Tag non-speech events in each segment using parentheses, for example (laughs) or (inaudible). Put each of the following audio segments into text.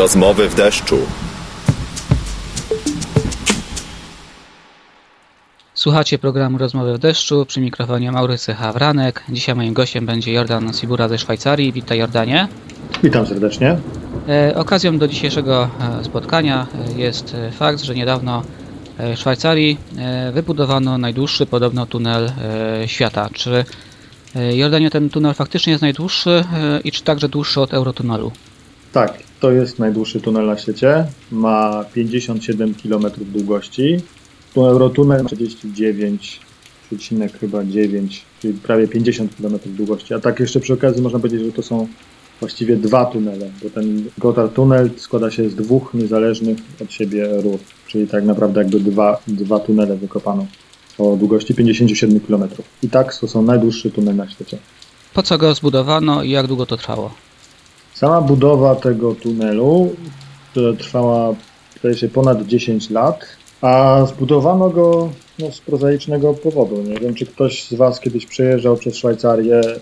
Rozmowy w deszczu. Słuchacie programu Rozmowy w deszczu przy mikrofonie Maurycy Hawranek. Dzisiaj moim gościem będzie Jordan Sibura ze Szwajcarii. Witaj Jordanie. Witam serdecznie. E, okazją do dzisiejszego e, spotkania e, jest fakt, że niedawno w Szwajcarii wybudowano najdłuższy podobno tunel świata. Czy Jordanie ten tunel faktycznie jest najdłuższy i czy także dłuższy od Eurotunelu? Tak, to jest najdłuższy tunel na świecie. Ma 57 km długości. Tu Eurotunel ma 39, chyba 9, czyli prawie 50 km długości. A tak jeszcze przy okazji można powiedzieć, że to są właściwie dwa tunele, bo ten Gotthard Tunel składa się z dwóch niezależnych od siebie rur, czyli tak naprawdę jakby dwa, dwa tunele wykopano o długości 57 km. I tak to są najdłuższy tunel na świecie. Po co go zbudowano i jak długo to trwało? Sama budowa tego tunelu trwała się ponad 10 lat, a zbudowano go no, z prozaicznego powodu. Nie wiem, czy ktoś z Was kiedyś przejeżdżał przez Szwajcarię, e,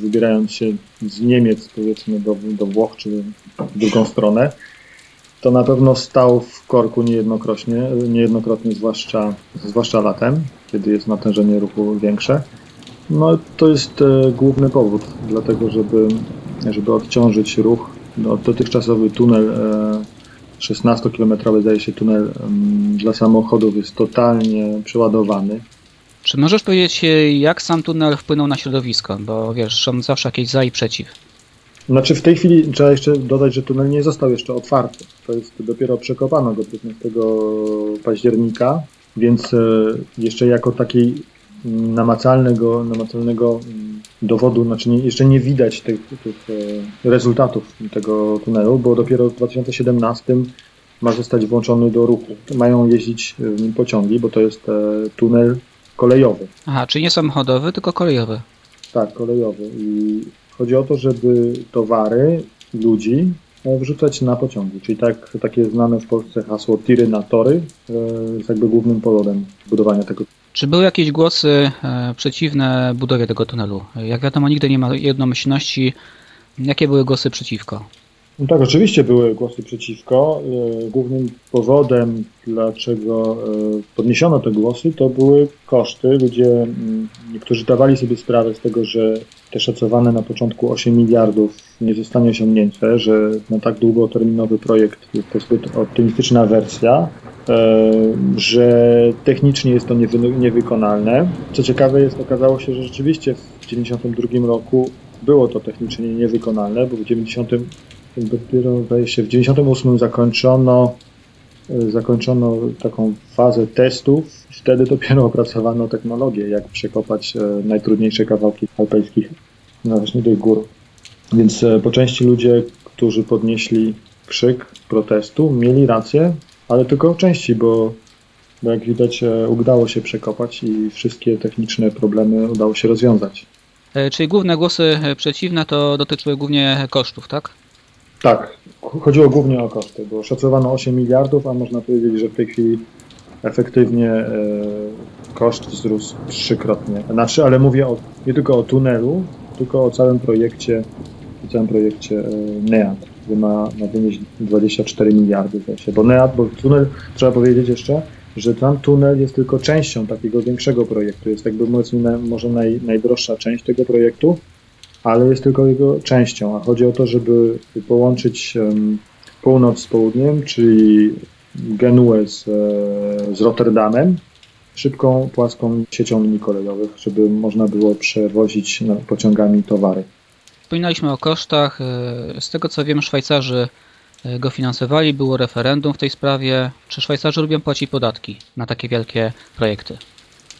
wybierając się z Niemiec, powiedzmy, do, do Włoch, czy w drugą stronę. To na pewno stał w korku niejednokrotnie, niejednokrotnie zwłaszcza, zwłaszcza latem, kiedy jest natężenie ruchu większe. No to jest e, główny powód, dlatego żeby, żeby odciążyć ruch. No, dotychczasowy tunel e, 16-kilometrowy, zdaje się, tunel em, dla samochodów jest totalnie przeładowany. Czy możesz powiedzieć, e, jak sam tunel wpłynął na środowisko? Bo wiesz, są zawsze jakieś za i przeciw. Znaczy w tej chwili trzeba jeszcze dodać, że tunel nie został jeszcze otwarty. To jest dopiero przekopano go 15 października, więc e, jeszcze jako takiej namacalnego, namacalnego mm, dowodu, znaczy nie, jeszcze nie widać tych, tych e, rezultatów tego tunelu, bo dopiero w 2017 ma zostać włączony do ruchu. Mają jeździć w nim pociągi, bo to jest e, tunel kolejowy. Aha, czyli nie samochodowy, tylko kolejowy. Tak, kolejowy. I chodzi o to, żeby towary, ludzi e, wrzucać na pociągi. Czyli tak, takie znane w Polsce hasło tiry na tory e, jest jakby głównym powodem budowania tego. Czy były jakieś głosy e, przeciwne budowie tego tunelu? Jak wiadomo, nigdy nie ma jednomyślności. Jakie były głosy przeciwko? No tak, oczywiście były głosy przeciwko. E, Głównym powodem, dlaczego e, podniesiono te głosy, to były koszty. Ludzie, niektórzy dawali sobie sprawę z tego, że te szacowane na początku 8 miliardów nie zostanie osiągnięte, że na tak długoterminowy projekt jest to zbyt optymistyczna wersja, e, że technicznie jest to niewy- niewykonalne. Co ciekawe jest, okazało się, że rzeczywiście w 1992 roku było to technicznie niewykonalne, bo w 90 dopiero zdaje się w 98 zakończono y, zakończono taką fazę testów. Wtedy dopiero opracowano technologię, jak przekopać e, najtrudniejsze kawałki alpejskich na właśnie tych gór. Więc e, po części ludzie, którzy podnieśli krzyk protestu, mieli rację, ale tylko w części, bo, bo jak widać e, udało się przekopać i wszystkie techniczne problemy udało się rozwiązać. E, Czyli główne głosy e, przeciwne to dotyczyły głównie kosztów, tak? Tak, chodziło głównie o koszty, bo szacowano 8 miliardów, a można powiedzieć, że w tej chwili efektywnie e, koszt wzrósł trzykrotnie. Znaczy, ale mówię o, nie tylko o tunelu, tylko o całym projekcie, o całym projekcie e, NEAT, który ma, ma wynieść 24 miliardy. się. Bo NEAT, bo tunel, trzeba powiedzieć jeszcze, że tam tunel jest tylko częścią takiego większego projektu. Jest jakby powiedzmy na- może naj, najdroższa część tego projektu, ale jest tylko jego częścią. A chodzi o to, żeby połączyć północ z południem, czyli Genuę z, e, z Rotterdamem, szybką, płaską siecią linii kolejowych, żeby można było przewozić pociągami towary. Wspominaliśmy o kosztach. e, Z tego co wiem, Szwajcarzy e, go finansowali, było referendum w tej sprawie. Czy Szwajcarzy lubią płacić podatki na takie wielkie projekty?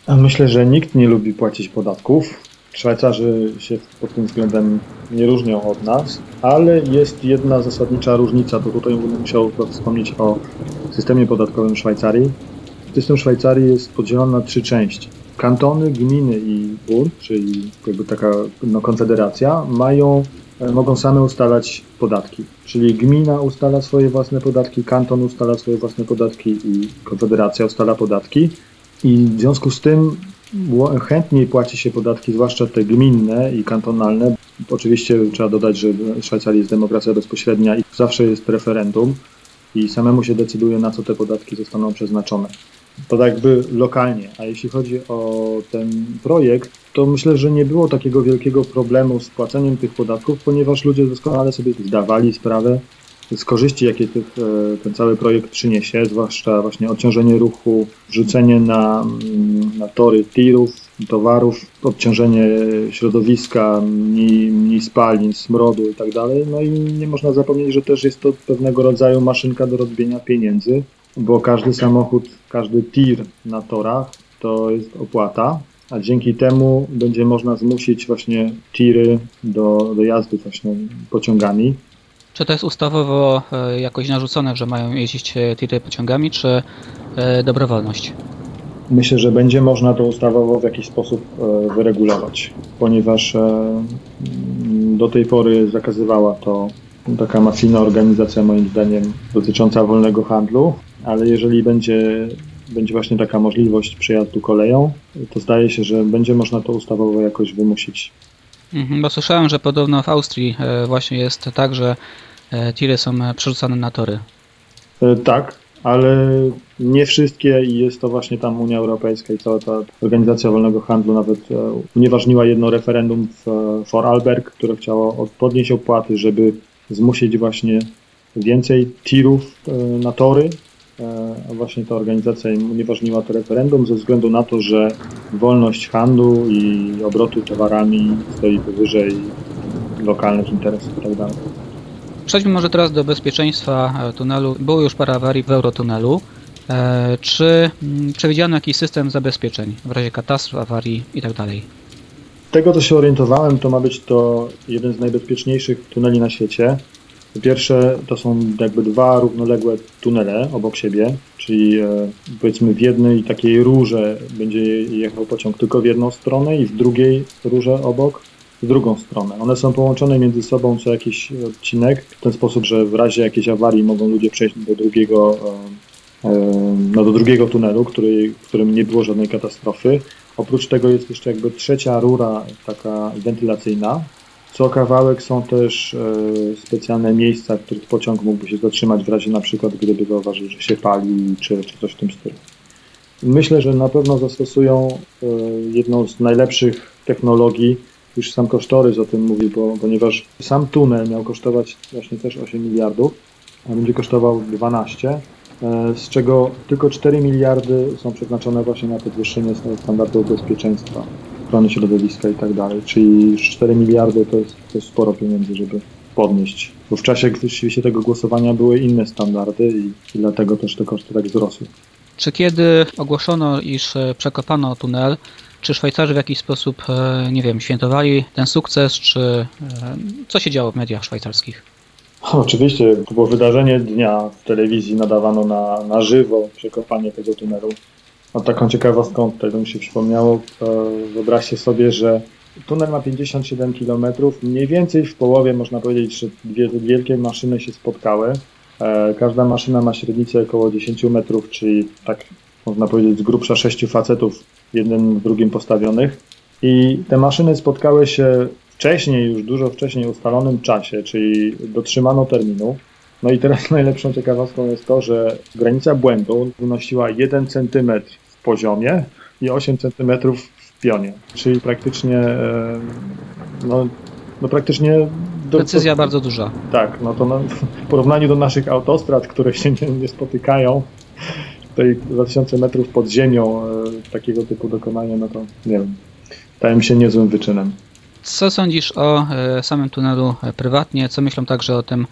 Myślę, że nikt nie lubi płacić podatków. Szwajcarzy się pod tym względem nie różnią od nas, ale jest jedna zasadnicza różnica, to tutaj będę musiał wspomnieć o systemie podatkowym Szwajcarii. System Szwajcarii jest podzielony na trzy części. Kantony, gminy i Bund, czyli jakby taka no, konfederacja, mają, e, mogą same ustalać podatki. Czyli gmina ustala swoje własne podatki, kanton ustala swoje własne podatki i konfederacja ustala podatki. I w związku z tym chętniej płaci się podatki, zwłaszcza te gminne i kantonalne. Oczywiście trzeba dodać, że w Szwajcarii jest demokracja bezpośrednia i zawsze jest referendum i samemu się decyduje, na co te podatki zostaną przeznaczone. To tak jakby lokalnie. A jeśli chodzi o ten projekt, to myślę, że nie było takiego wielkiego problemu z płaceniem tych podatków, ponieważ ludzie doskonale sobie zdawali sprawę z korzyści, jakie tych, e, ten cały projekt przyniesie, zwłaszcza właśnie odciążenie ruchu, wrzucenie na, mm, na tory tirów, towarów, odciążenie środowiska, mniej, mniej spalin, smrodu i tak dalej. No i nie można zapomnieć, że też jest to pewnego rodzaju maszynka do robienia pieniędzy, bo każdy samochód, każdy tir na torach to jest opłata, a dzięki temu będzie można zmusić właśnie tiry do, do jazdy właśnie pociągami. Czy to jest ustawowo e, jakoś narzucone, że mają jeździć e, tiry pociągami, czy e, dobrowolność? Myślę, że będzie można to ustawowo w jakiś sposób wyregulować, ponieważ mm, do tej pory zakazywała to taka mafijna organizacja, moim zdaniem, dotycząca wolnego handlu, ale jeżeli będzie, będzie właśnie taka możliwość przyjazdu koleją, to zdaje się, że będzie można to ustawowo jakoś wymusić. Mhm, bo słyszałem, że podobno w Austrii e, właśnie jest tak, że e, tiry są e, przerzucane na tory. Tak, ale nie wszystkie i jest to właśnie tam Unia Europejska i cała ta organizacja wolnego handlu nawet unieważniła jedno referendum w Vorarlberg, które chciało od- podnieść opłaty, żeby zmusić właśnie więcej tirów na tory. Właśnie ta organizacja unieważniła to referendum ze względu na to, że wolność handlu i obrotu towarami stoi powyżej lokalnych interesów tak itd. Przejdźmy może teraz do bezpieczeństwa e, tunelu. Było już parę awarii w Eurotunelu. E, Czy mm, przewidziano jakiś system zabezpieczeń w razie katastrof, awarii itd.? tego, co się orientowałem, to ma być to jeden z najbezpieczniejszych tuneli na świecie. Po pierwsze, to są jakby dwa równoległe tunele obok siebie, czyli e, powiedzmy w jednej takiej rurze będzie jechał pociąg tylko w jedną stronę i w drugiej rurze obok w drugą stronę. One są połączone między sobą co jakiś odcinek, w ten sposób, że w razie jakiejś awarii mogą ludzie przejść do drugiego, e, e, no do drugiego tunelu, który, w którym nie było żadnej katastrofy. Oprócz tego jest jeszcze jakby trzecia rura, taka wentylacyjna. Co kawałek są też e, specjalne miejsca, w których pociąg mógłby się zatrzymać w razie na przykład, gdyby zauważył, że się pali, czy, czy coś w tym stylu. Myślę, że na pewno zastosują e, jedną z najlepszych technologii, już sam kosztorys o tym mówi, bo, ponieważ sam tunel miał kosztować właśnie też 8 miliardów, a będzie kosztował 12, e, z czego tylko 4 miliardy są przeznaczone właśnie na podwyższenie standardów bezpieczeństwa, ochrony środowiska i tak dalej. Czyli 4 miliardy to jest, to jest sporo pieniędzy, żeby podnieść. Bo w czasie rzeczywiście tego głosowania były inne standardy i, i dlatego też te koszty tak wzrosły. Czy kiedy ogłoszono, iż e, przekopano tunel, czy Szwajcarzy w jakiś sposób, e, nie wiem, świętowali ten sukces, czy e, co się działo w mediach szwajcarskich? (laughs) Oczywiście, to było wydarzenie dnia w telewizji, nadawano na, na żywo przekopanie tego tunelu. A taką ciekawostką, to mi się przypomniało, e, wyobraźcie sobie, że tunel ma 57 km, mniej więcej w połowie można powiedzieć, że dwie wielkie maszyny się spotkały. E, Każda maszyna ma średnicę około 10 metrów, czyli tak można powiedzieć z grubsza sześciu facetów, jeden w drugim postawionych. I te maszyny spotkały się wcześniej, już dużo wcześniej ustalonym czasie, czyli dotrzymano terminu. No i teraz (laughs) najlepszą ciekawostką jest to, że granica błędu wynosiła 1 cm w poziomie i 8 cm w pionie, czyli praktycznie e, no, no praktycznie do, Decyzja bardzo duża. tak, no to na, w porównaniu do naszych autostrad, które się nie, nie spotykają, tutaj 2000 metrów pod ziemią e, takiego typu dokonania, no to nie wiem, stałem się niezłym wyczynem. Co sądzisz o e, samym tunelu prywatnie? Co myślą także o tym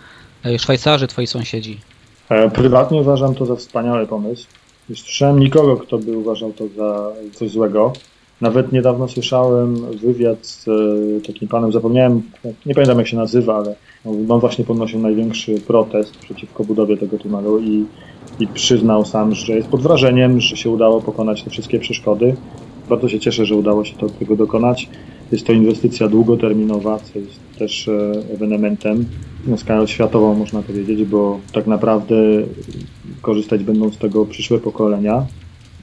Szwajcarzy, twoi sąsiedzi? Prywatnie uważam to za wspaniały pomysł. Nie słyszałem nikogo, kto by uważał to za coś złego. Nawet niedawno słyszałem wywiad z e, takim panem, zapomniałem, nie pamiętam jak się nazywa, ale on właśnie podnosił największy protest przeciwko budowie tego tunelu i, i przyznał sam, że jest pod wrażeniem, że się udało pokonać te wszystkie przeszkody. Bardzo się cieszę, że udało się to, tego dokonać. Jest to inwestycja długoterminowa, co jest też e, ewenementem skalę światową, można powiedzieć, bo tak naprawdę korzystać będą z tego przyszłe pokolenia.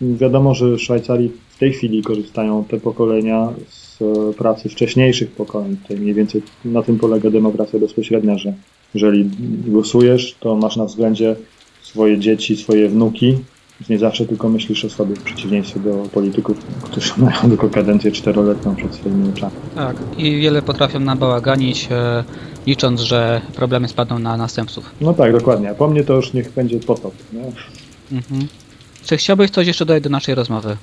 Wiadomo, że w Szwajcarii tej chwili korzystają te pokolenia z e, pracy wcześniejszych pokoleń. Tutaj mniej więcej na tym polega demokracja bezpośrednia, że jeżeli głosujesz, to masz na względzie swoje dzieci, swoje wnuki, więc nie zawsze tylko myślisz o sobie, w przeciwieństwie do polityków, którzy (laughs) mają tylko kadencję czteroletnią przed swoimi oczami. Tak. I wiele potrafią nabałaganić, e, licząc, że problemy spadną na następców. No tak, dokładnie. A po mnie to już niech będzie potop. Nie? Mhm. Czy chciałbyś coś jeszcze dodać do naszej rozmowy?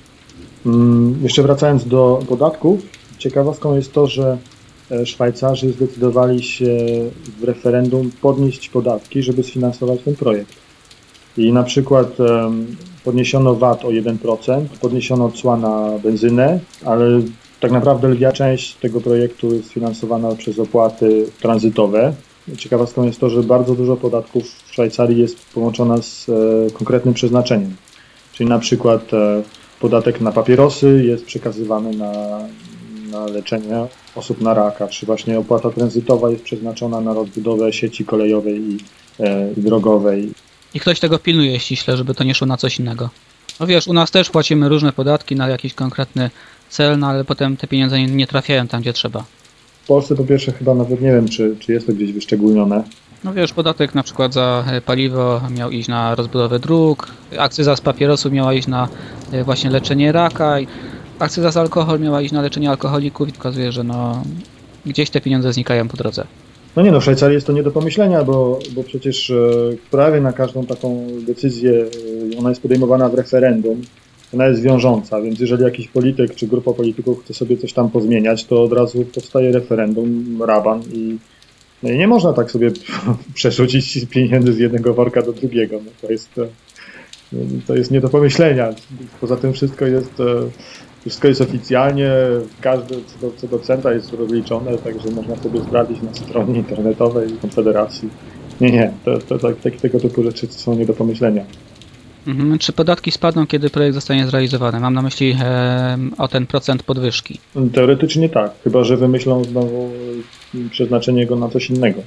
Mm, Jeszcze wracając do podatków, ciekawostką jest to, że e, Szwajcarzy zdecydowali się w referendum podnieść podatki, żeby sfinansować ten projekt. I na przykład podniesiono VAT o 1%, podniesiono cła na benzynę, ale tak naprawdę lwia część tego projektu jest finansowana przez opłaty tranzytowe. Ciekawostką jest to, że bardzo dużo podatków w Szwajcarii jest połączona z e, konkretnym przeznaczeniem. Czyli na przykład e, podatek na papierosy jest przekazywany na, na leczenie osób na raka, czy właśnie opłata tranzytowa jest przeznaczona na rozbudowę sieci kolejowej i, e, i drogowej. I ktoś tego pilnuje ściśle, żeby to nie szło na coś innego. No wiesz, u nas też płacimy różne podatki na jakiś konkretny cel, no ale potem te pieniądze nie, nie trafiają tam, gdzie trzeba. W Polsce po pierwsze chyba nawet nie wiem, czy, czy jest to gdzieś wyszczególnione. No wiesz, podatek na przykład za e, paliwo miał iść na rozbudowę dróg, akcyza z papierosu miała iść na e, właśnie leczenie raka, akcyza za alkohol miała iść na leczenie alkoholików i okazuje, że no gdzieś te pieniądze znikają po drodze. No nie no, w Szwajcarii jest to nie do pomyślenia, bo, bo przecież e, prawie na każdą taką decyzję, e, ona jest podejmowana w referendum, ona jest wiążąca, więc jeżeli jakiś polityk czy grupa polityków chce sobie coś tam pozmieniać, to od razu powstaje referendum, raban i, no i nie można tak sobie (laughs) przerzucić pieniędzy z jednego worka do drugiego. No to jest, e, to jest nie do pomyślenia. Poza tym wszystko jest, wszystko jest oficjalnie, każde co do, co do centa jest rozliczone, także można sobie sprawdzić na stronie internetowej Konfederacji. Nie, nie, to, to, tak, tak, tego typu rzeczy są nie do pomyślenia. Mhm. Czy podatki spadną, kiedy projekt zostanie zrealizowany? Mam na myśli e, o ten procent podwyżki. Teoretycznie tak, chyba że wymyślą znowu przeznaczenie go na coś innego.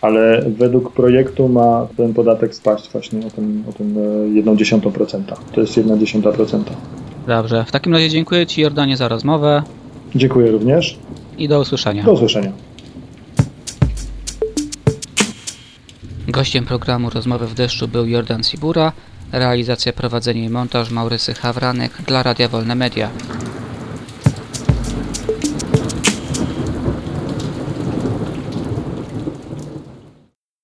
Ale według projektu ma ten podatek spaść właśnie o ten, o ten e, 1,1%. To jest 1,1%. Dobrze, w takim razie dziękuję Ci Jordanie za rozmowę Dziękuję również. i do usłyszenia. Do usłyszenia. Gościem programu Rozmowy w deszczu był Jordan Sibura, realizacja, prowadzenie i montaż Maurysy Hawranek dla Radia Wolne Media.